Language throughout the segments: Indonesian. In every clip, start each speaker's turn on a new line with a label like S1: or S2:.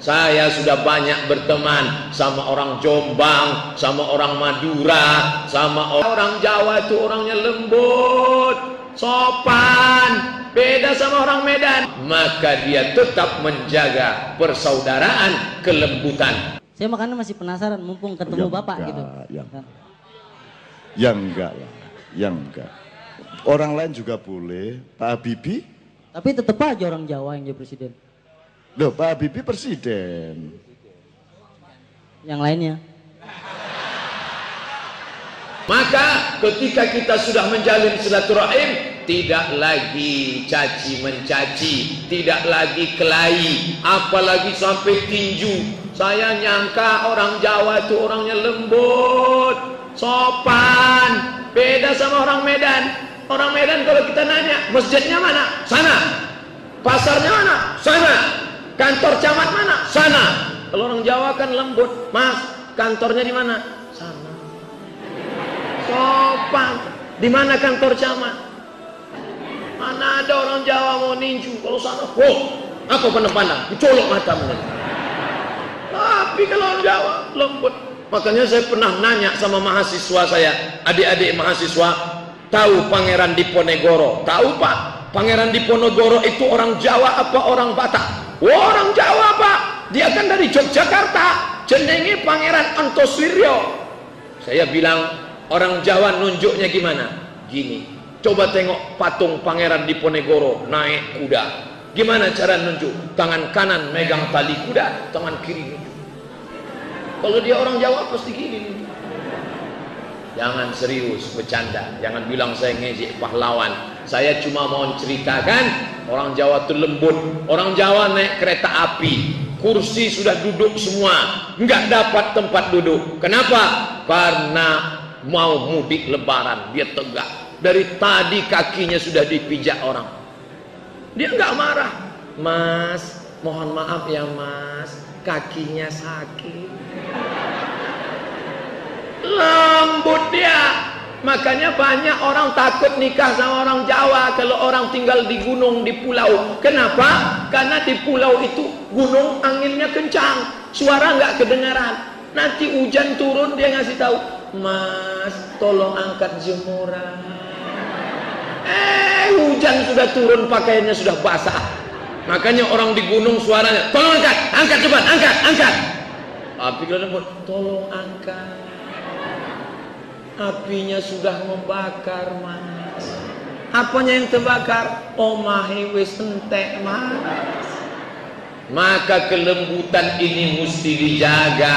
S1: Saya sudah banyak berteman sama orang Jombang, sama orang Madura, sama orang Jawa itu orangnya lembut, sopan, beda sama orang Medan. Maka dia tetap menjaga persaudaraan, kelembutan.
S2: Saya makanya masih penasaran mumpung ketemu
S3: Ya
S2: Bapak
S3: enggak,
S2: gitu.
S3: ya. Ya enggak lah, ya enggak. Orang lain juga boleh, Pak Habibie.
S2: Tapi tetap aja orang Jawa yang jadi presiden.
S3: Loh, Pak Habibie presiden.
S2: Yang lainnya.
S1: Maka ketika kita sudah menjalin silaturahim tidak lagi caci mencaci, tidak lagi kelahi, apalagi sampai tinju. Saya nyangka orang Jawa itu orangnya lembut, sopan, beda sama orang Medan. Orang Medan kalau kita nanya, masjidnya mana? Sana. Pasarnya mana? Sana. Kantor camat mana? Sana. Kalau orang Jawa kan lembut, Mas, kantornya di mana? Sana. Sopan. Di mana kantor camat? Mana ada orang Jawa mau ninju? Kalau sana, oh, aku pandang-pandang, colok matamu. Tapi kalau orang Jawa lembut. Makanya saya pernah nanya sama mahasiswa saya, adik-adik mahasiswa, tahu Pangeran Diponegoro? Tahu Pak? Pangeran Diponegoro itu orang Jawa apa orang Batak? Oh, orang Jawa Pak. Dia kan dari Yogyakarta. Jenenge Pangeran Antoswiryo. Saya bilang orang Jawa nunjuknya gimana? Gini. Coba tengok patung Pangeran Diponegoro naik kuda. Gimana cara nunjuk? Tangan kanan megang tali kuda, tangan kiri nunjuk. Kalau dia orang Jawa pasti gini. Jangan serius, bercanda. Jangan bilang saya ngejek pahlawan. Saya cuma mau ceritakan orang Jawa itu lembut. Orang Jawa naik kereta api, kursi sudah duduk semua, nggak dapat tempat duduk. Kenapa? Karena mau mudik lebaran, dia tegak. Dari tadi kakinya sudah dipijak orang. Dia nggak marah. Mas, mohon maaf ya mas, kakinya sakit. Lembut dia. Makanya banyak orang takut nikah sama orang Jawa kalau orang tinggal di gunung, di pulau. Kenapa? Karena di pulau itu gunung anginnya kencang, suara nggak kedengaran. Nanti hujan turun dia ngasih tahu, Mas, tolong angkat jemuran. Eh, hujan sudah turun, pakaiannya sudah basah. Makanya orang di gunung suaranya, tolong angkat, angkat cepat, angkat, angkat. Tapi kalau tolong angkat apinya sudah membakar mas apanya yang terbakar omahe wis entek mas maka kelembutan ini mesti dijaga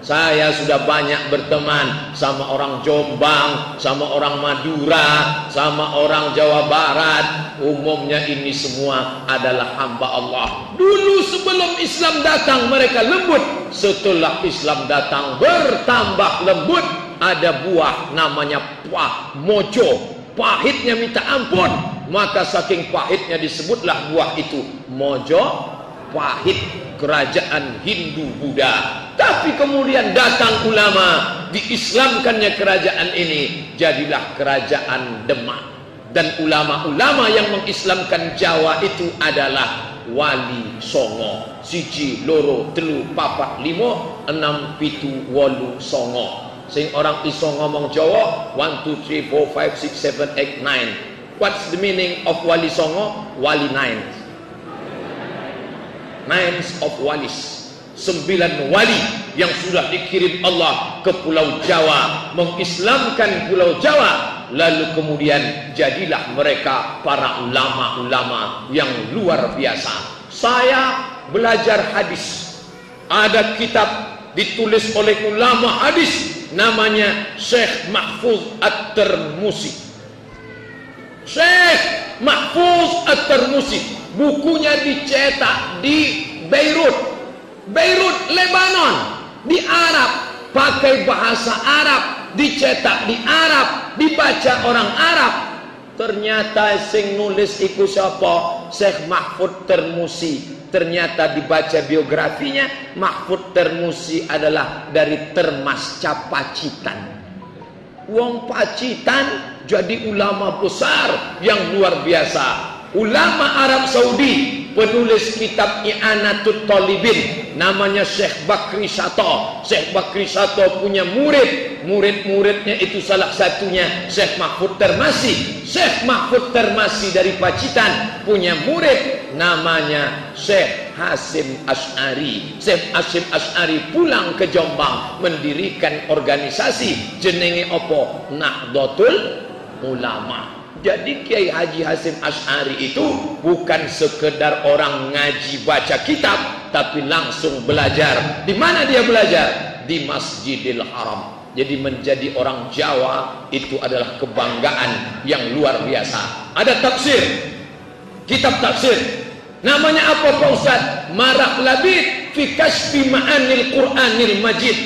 S1: saya sudah banyak berteman sama orang Jombang, sama orang Madura, sama orang Jawa Barat. Umumnya ini semua adalah hamba Allah. Dulu sebelum Islam datang mereka lembut. Setelah Islam datang bertambah lembut. Ada buah namanya buah mojo. Pahitnya minta ampun. Maka saking pahitnya disebutlah buah itu. Mojo pahit kerajaan Hindu Buddha. Tapi kemudian datang ulama diislamkannya kerajaan ini jadilah kerajaan Demak. Dan ulama-ulama yang mengislamkan Jawa itu adalah Wali Songo. Siji loro telu papat limo enam pitu wolu songo sing orang iso ngomong Jawa 1 2 3 4 5 6 7 8 9 what's the meaning of Wali Songo? Wali 9 Nines of Walis. Sembilan wali yang sudah dikirim Allah ke Pulau Jawa. Mengislamkan Pulau Jawa. Lalu kemudian jadilah mereka para ulama-ulama yang luar biasa. Saya belajar hadis. Ada kitab ditulis oleh ulama hadis Namanya Syekh Mahfuz At-Termusi Syekh Mahfuz At-Termusi bukunya dicetak di Beirut. Beirut Lebanon. Di Arab. Pakai bahasa Arab. Dicetak di Arab. Dibaca orang Arab. Ternyata sing nulis iku sapa Syekh Mahfud Termusi ternyata dibaca biografinya Mahfud Termusi adalah dari Termas Capacitan. Wong Pacitan jadi ulama besar yang luar biasa. Ulama Arab Saudi penulis kitab I'anatul Talibin namanya Syekh Bakri Sato. Syekh Bakri Sato punya murid, murid-muridnya itu salah satunya Syekh Mahfud Termasi. Syekh Mahfud Termasi dari Pacitan punya murid namanya Syekh Hasim Ash'ari. Syekh Hasim Ash'ari pulang ke Jombang mendirikan organisasi jenenge opo Nahdlatul Ulama. Jadi Kiai Haji Hasim Ash'ari itu bukan sekedar orang ngaji baca kitab, tapi langsung belajar. Di mana dia belajar? Di Masjidil Haram. Jadi menjadi orang Jawa itu adalah kebanggaan yang luar biasa. Ada tafsir, kitab tafsir. Namanya apa Pak Ustaz? Marah Labid fi kasfi ma'anil Qur'anil Majid.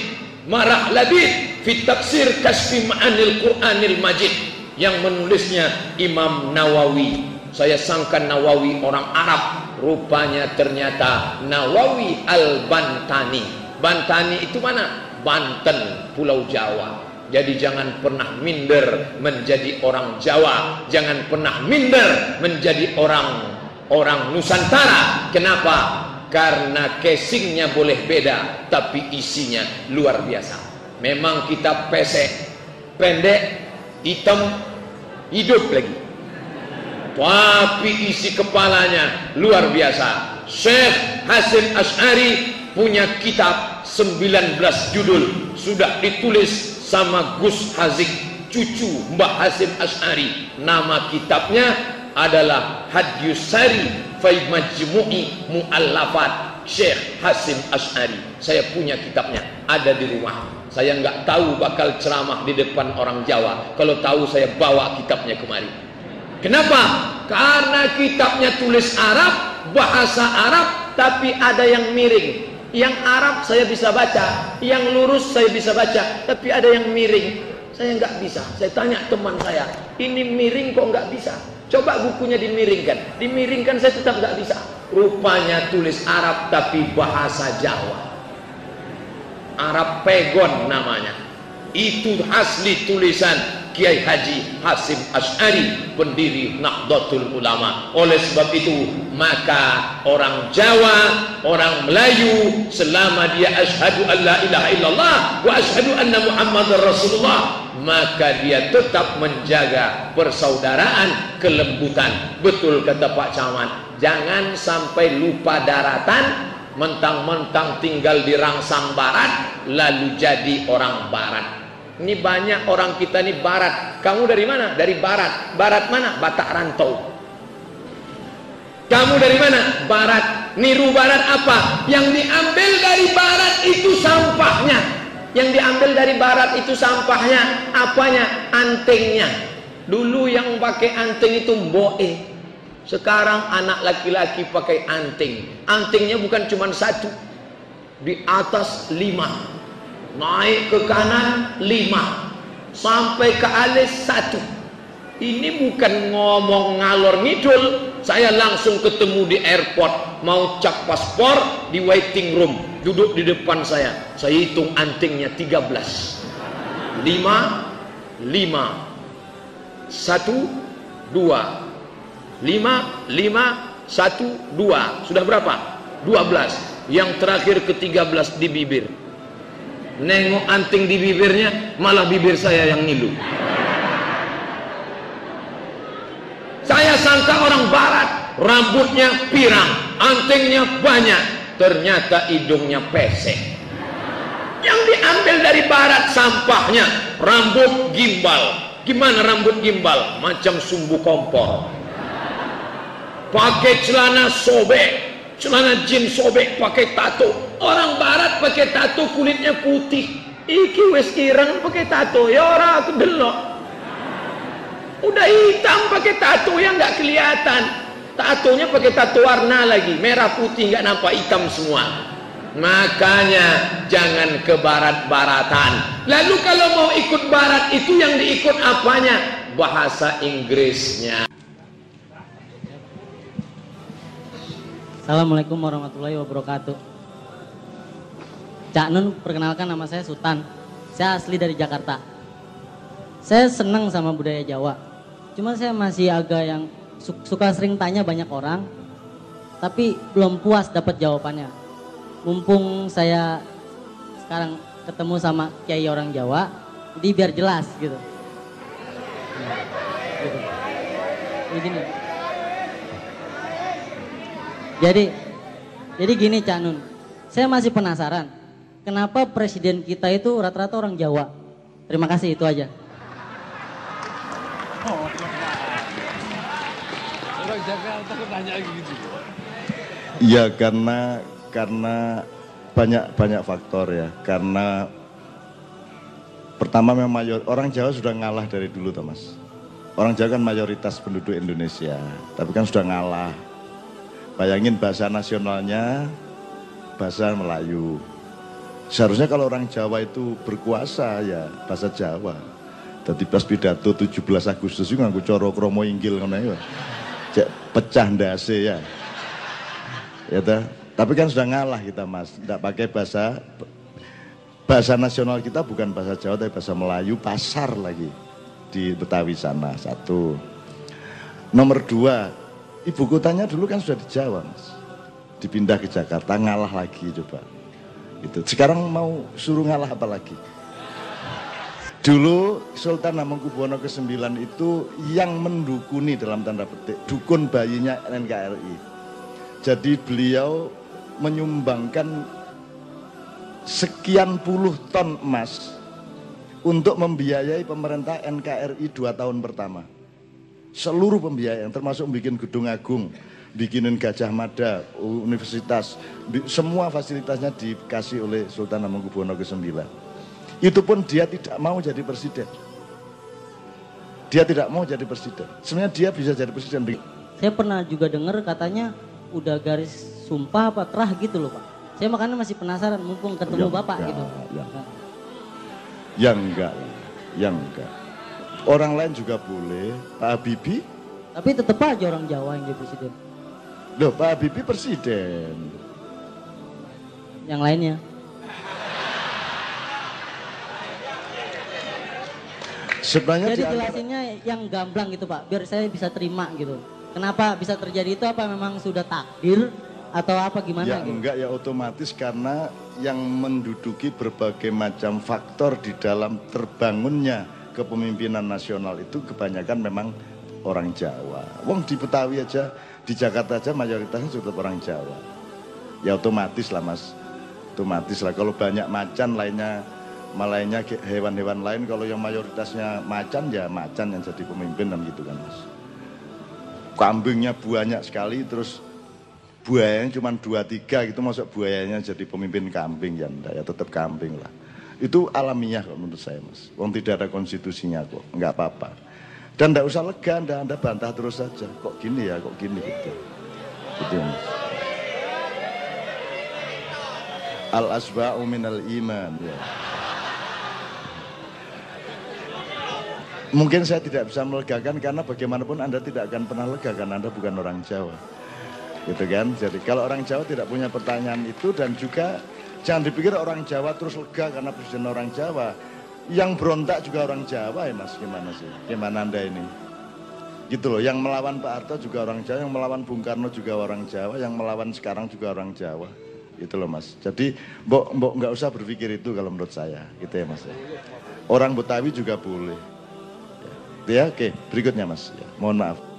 S1: Marah Labid fi tafsir kasfi ma'anil Qur'anil Majid yang menulisnya Imam Nawawi. Saya sangka Nawawi orang Arab, rupanya ternyata Nawawi Al-Bantani. Bantani itu mana? Banten, Pulau Jawa. Jadi jangan pernah minder menjadi orang Jawa, jangan pernah minder menjadi orang orang Nusantara. Kenapa? Karena casingnya boleh beda, tapi isinya luar biasa. Memang kita pesek, pendek, hitam hidup lagi. Tapi isi kepalanya luar biasa. Syekh Hasim Ash'ari punya kitab 19 judul. Sudah ditulis sama Gus Hazik cucu Mbah Hasim Ash'ari. Nama kitabnya adalah Hadyus Sari Fai Majmu'i Mu'allafat. Syekh Hasim Ash'ari. Saya punya kitabnya. Ada di rumah saya nggak tahu bakal ceramah di depan orang Jawa. Kalau tahu saya bawa kitabnya kemari. Kenapa? Karena kitabnya tulis Arab, bahasa Arab, tapi ada yang miring. Yang Arab saya bisa baca, yang lurus saya bisa baca, tapi ada yang miring. Saya nggak bisa. Saya tanya teman saya, ini miring kok nggak bisa? Coba bukunya dimiringkan. Dimiringkan saya tetap nggak bisa. Rupanya tulis Arab tapi bahasa Jawa. Arab Pegon namanya. Itu asli tulisan Kiai Haji Hasim Ash'ari pendiri Nahdlatul Ulama. Oleh sebab itu, maka orang Jawa, orang Melayu selama dia asyhadu an la ilaha illallah wa asyhadu anna Muhammadar Rasulullah, maka dia tetap menjaga persaudaraan, kelembutan. Betul kata Pak Camat, jangan sampai lupa daratan mentang-mentang tinggal di rangsang barat lalu jadi orang barat ini banyak orang kita ini barat kamu dari mana? dari barat barat mana? Batak Rantau kamu dari mana? barat niru barat apa? yang diambil dari barat itu sampahnya yang diambil dari barat itu sampahnya apanya? antingnya dulu yang pakai anting itu mboe sekarang anak laki-laki pakai anting. Antingnya bukan cuma satu. Di atas lima. Naik ke kanan lima. Sampai ke alis satu. Ini bukan ngomong ngalor ngidul. Saya langsung ketemu di airport. Mau cap paspor di waiting room. Duduk di depan saya. Saya hitung antingnya 13. Lima. Lima. Satu. Dua lima, lima, satu, dua. Sudah berapa? Dua belas. Yang terakhir ke tiga belas di bibir. Nengok anting di bibirnya, malah bibir saya yang ngilu. Saya sangka orang barat, rambutnya pirang, antingnya banyak. Ternyata hidungnya pesek. Yang diambil dari barat sampahnya, rambut gimbal. Gimana rambut gimbal? Macam sumbu kompor pakai celana sobek. Celana jeans sobek pakai tato. Orang barat pakai tato kulitnya putih. Iki wes ireng pakai tato. Ya orang aku delok. Udah hitam pakai tato yang nggak kelihatan. Tatonya pakai tato warna lagi. Merah putih nggak nampak hitam semua. Makanya jangan ke barat-baratan. Lalu kalau mau ikut barat itu yang diikut apanya? Bahasa Inggrisnya
S2: Assalamualaikum warahmatullahi wabarakatuh. Cak Nun, perkenalkan nama saya Sultan. Saya asli dari Jakarta. Saya senang sama budaya Jawa. Cuma saya masih agak yang suka sering tanya banyak orang. tapi belum puas dapat jawabannya. Mumpung saya sekarang ketemu sama kiai orang Jawa, jadi biar jelas gitu. Nah, gitu. Jadi, jadi gini Cak Nun, saya masih penasaran, kenapa presiden kita itu rata-rata orang Jawa? Terima kasih itu aja.
S4: Orang Jakarta tanya gitu.
S3: Ya karena karena banyak banyak faktor ya. Karena pertama memang mayor orang Jawa sudah ngalah dari dulu Thomas. Orang Jawa kan mayoritas penduduk Indonesia, tapi kan sudah ngalah. Bayangin bahasa nasionalnya bahasa Melayu. Seharusnya kalau orang Jawa itu berkuasa ya bahasa Jawa. Jadi pas pidato 17 Agustus itu nganggo coro kromo inggil ngono ya. Cek pecah ndase ya. Ya toh? Tapi kan sudah ngalah kita Mas, tidak pakai bahasa bahasa nasional kita bukan bahasa Jawa tapi bahasa Melayu, pasar lagi di Betawi sana satu. Nomor dua, ibu kotanya dulu kan sudah di Jawa Mas, dipindah ke Jakarta ngalah lagi coba. Itu sekarang mau suruh ngalah apa lagi? Dulu Sultan Hamengkubuwono ke-9 itu yang mendukuni dalam tanda petik dukun bayinya NKRI. Jadi beliau menyumbangkan sekian puluh ton emas untuk membiayai pemerintah NKRI dua tahun pertama. Seluruh pembiayaan termasuk bikin gedung agung, bikinin Gajah Mada, universitas, semua fasilitasnya dikasih oleh Sultan Hamengkubuwono ke-9. Itu pun dia tidak mau jadi presiden. Dia tidak mau jadi presiden. Sebenarnya dia bisa jadi presiden.
S2: Saya pernah juga dengar katanya udah garis sumpah apa terah gitu loh Pak. Saya makanya masih penasaran mumpung ketemu
S3: Ya
S2: Bapak
S3: enggak,
S2: gitu.
S3: ya. Yang enggak lah, yang enggak. Orang lain juga boleh. Pak Habibie,
S2: Tapi tetap aja orang Jawa yang jadi presiden.
S3: loh Pak Habibie presiden.
S2: Yang lainnya.
S3: Sebenarnya
S2: Jadi jelasinnya yang gamblang gitu Pak, biar saya bisa terima gitu. Kenapa bisa terjadi itu apa memang sudah takdir atau apa gimana
S3: Ya
S2: gitu?
S3: enggak ya otomatis karena yang menduduki berbagai macam faktor di dalam terbangunnya kepemimpinan nasional itu kebanyakan memang orang Jawa. Wong di Betawi aja, di Jakarta aja mayoritasnya sudah orang Jawa. Ya otomatis lah mas, otomatis lah. Kalau banyak macan lainnya, malainnya hewan-hewan lain, kalau yang mayoritasnya macan ya macan yang jadi pemimpin dan gitu kan mas. Kambingnya banyak sekali terus buayanya cuma dua tiga gitu masuk buayanya jadi pemimpin kambing ya ya tetap kambing lah itu alamiah kok menurut saya mas. Wong tidak ada konstitusinya kok nggak apa-apa. Dan enggak usah lega anda, anda bantah terus saja. Kok gini ya kok gini gitu. Gitu mas. Al asba'u minal iman ya. Mungkin saya tidak bisa melegakan karena bagaimanapun Anda tidak akan pernah lega karena Anda bukan orang Jawa. Gitu kan. Jadi kalau orang Jawa tidak punya pertanyaan itu dan juga jangan dipikir orang Jawa terus lega karena presiden orang Jawa. Yang berontak juga orang Jawa ya mas, gimana sih? Gimana anda ini? Gitu loh, yang melawan Pak Harto juga orang Jawa, yang melawan Bung Karno juga orang Jawa, yang melawan sekarang juga orang Jawa. Gitu loh mas. Jadi mbok mbok nggak usah berpikir itu kalau menurut saya, gitu ya mas. ya. Orang Betawi juga boleh. Ya, oke, berikutnya mas. Ya, mohon maaf.